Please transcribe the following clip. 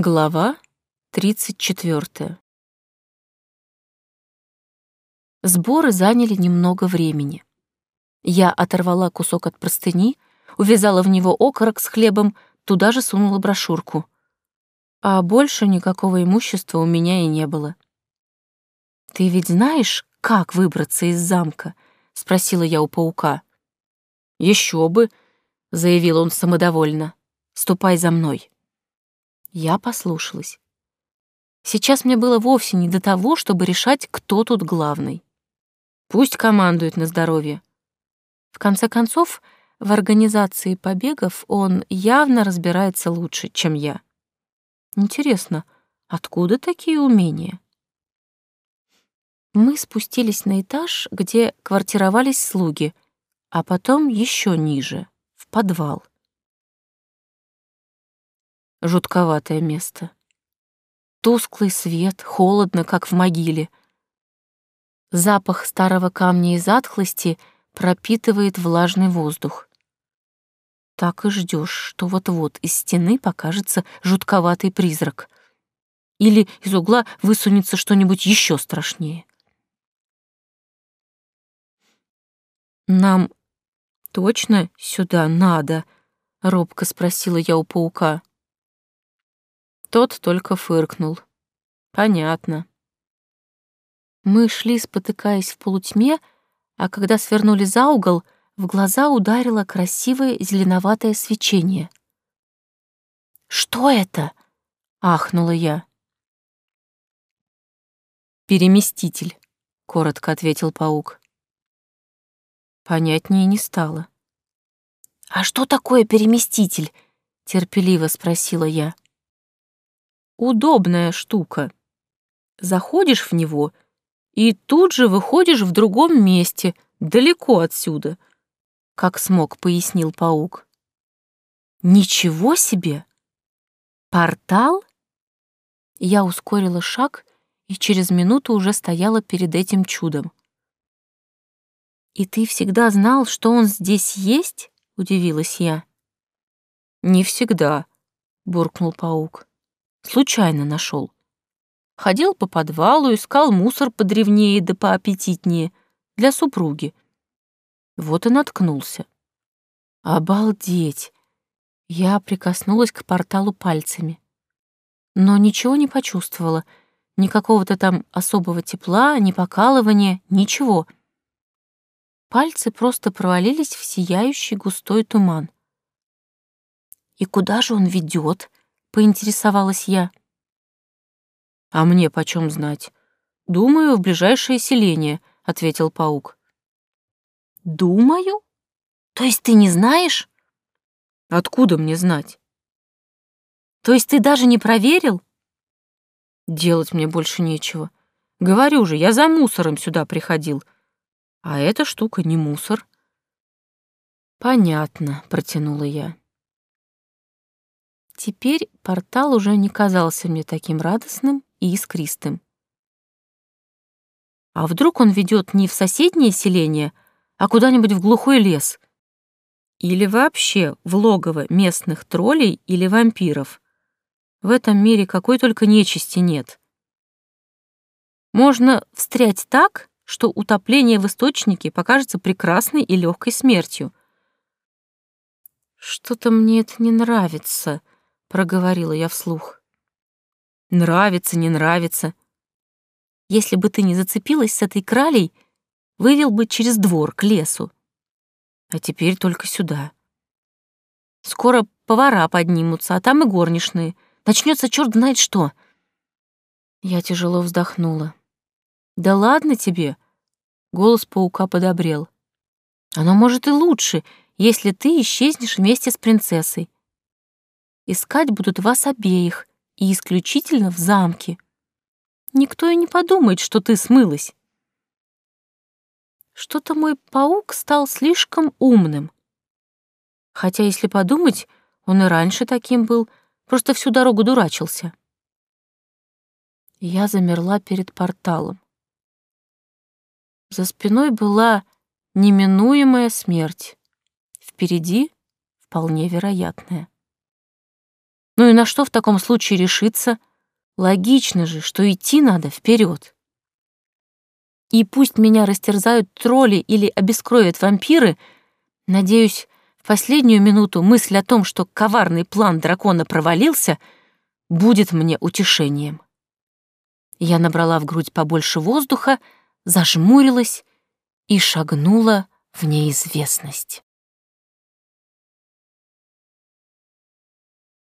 Глава 34. Сборы заняли немного времени. Я оторвала кусок от простыни, увязала в него окорок с хлебом, туда же сунула брошюрку. А больше никакого имущества у меня и не было. «Ты ведь знаешь, как выбраться из замка?» — спросила я у паука. «Еще бы», — заявил он самодовольно. «Ступай за мной». Я послушалась. Сейчас мне было вовсе не до того, чтобы решать, кто тут главный. Пусть командует на здоровье. В конце концов, в организации побегов он явно разбирается лучше, чем я. Интересно, откуда такие умения? Мы спустились на этаж, где квартировались слуги, а потом еще ниже, в подвал. Жутковатое место. Тусклый свет, холодно, как в могиле. Запах старого камня и затхлости пропитывает влажный воздух. Так и ждешь, что вот-вот из стены покажется жутковатый призрак. Или из угла высунется что-нибудь еще страшнее. «Нам точно сюда надо?» — робко спросила я у паука. Тот только фыркнул. Понятно. Мы шли, спотыкаясь в полутьме, а когда свернули за угол, в глаза ударило красивое зеленоватое свечение. «Что это?» — ахнула я. «Переместитель», — коротко ответил паук. Понятнее не стало. «А что такое переместитель?» — терпеливо спросила я удобная штука. Заходишь в него и тут же выходишь в другом месте, далеко отсюда, как смог, пояснил паук. Ничего себе! Портал? Я ускорила шаг и через минуту уже стояла перед этим чудом. «И ты всегда знал, что он здесь есть?» — удивилась я. «Не всегда», — буркнул паук. Случайно нашел. Ходил по подвалу, искал мусор подревнее да поаппетитнее для супруги. Вот и наткнулся. Обалдеть! Я прикоснулась к порталу пальцами. Но ничего не почувствовала. Никакого-то там особого тепла, ни покалывания, ничего. Пальцы просто провалились в сияющий густой туман. «И куда же он ведет? Поинтересовалась я. А мне почем знать? Думаю, в ближайшее селение, ответил паук. Думаю? То есть ты не знаешь? Откуда мне знать? То есть ты даже не проверил? Делать мне больше нечего. Говорю же, я за мусором сюда приходил. А эта штука не мусор. Понятно, протянула я. Теперь портал уже не казался мне таким радостным и искристым. А вдруг он ведет не в соседнее селение, а куда-нибудь в глухой лес? Или вообще в логово местных троллей или вампиров? В этом мире какой только нечисти нет. Можно встрять так, что утопление в источнике покажется прекрасной и легкой смертью. Что-то мне это не нравится, проговорила я вслух. Нравится, не нравится. Если бы ты не зацепилась с этой кралей, вывел бы через двор к лесу. А теперь только сюда. Скоро повара поднимутся, а там и горничные. Начнется черт знает что. Я тяжело вздохнула. Да ладно тебе. Голос паука подобрел. Оно может и лучше, если ты исчезнешь вместе с принцессой. Искать будут вас обеих и исключительно в замке. Никто и не подумает, что ты смылась. Что-то мой паук стал слишком умным. Хотя, если подумать, он и раньше таким был, просто всю дорогу дурачился. Я замерла перед порталом. За спиной была неминуемая смерть. Впереди вполне вероятная. На что в таком случае решиться? Логично же, что идти надо вперед. И пусть меня растерзают тролли или обескровят вампиры, надеюсь, в последнюю минуту мысль о том, что коварный план дракона провалился, будет мне утешением. Я набрала в грудь побольше воздуха, зажмурилась и шагнула в неизвестность.